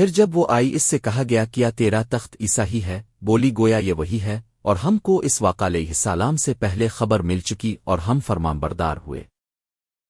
پھر جب وہ آئی، اس سے کہا گیا، کیا تیرا تخت عیسا ہی ہے؟ بولی، گویا یہ وہی ہے، اور ہم کو اس واقع علیہ السلام سے پہلے خبر مل چکی اور ہم فرمام بردار ہوئے۔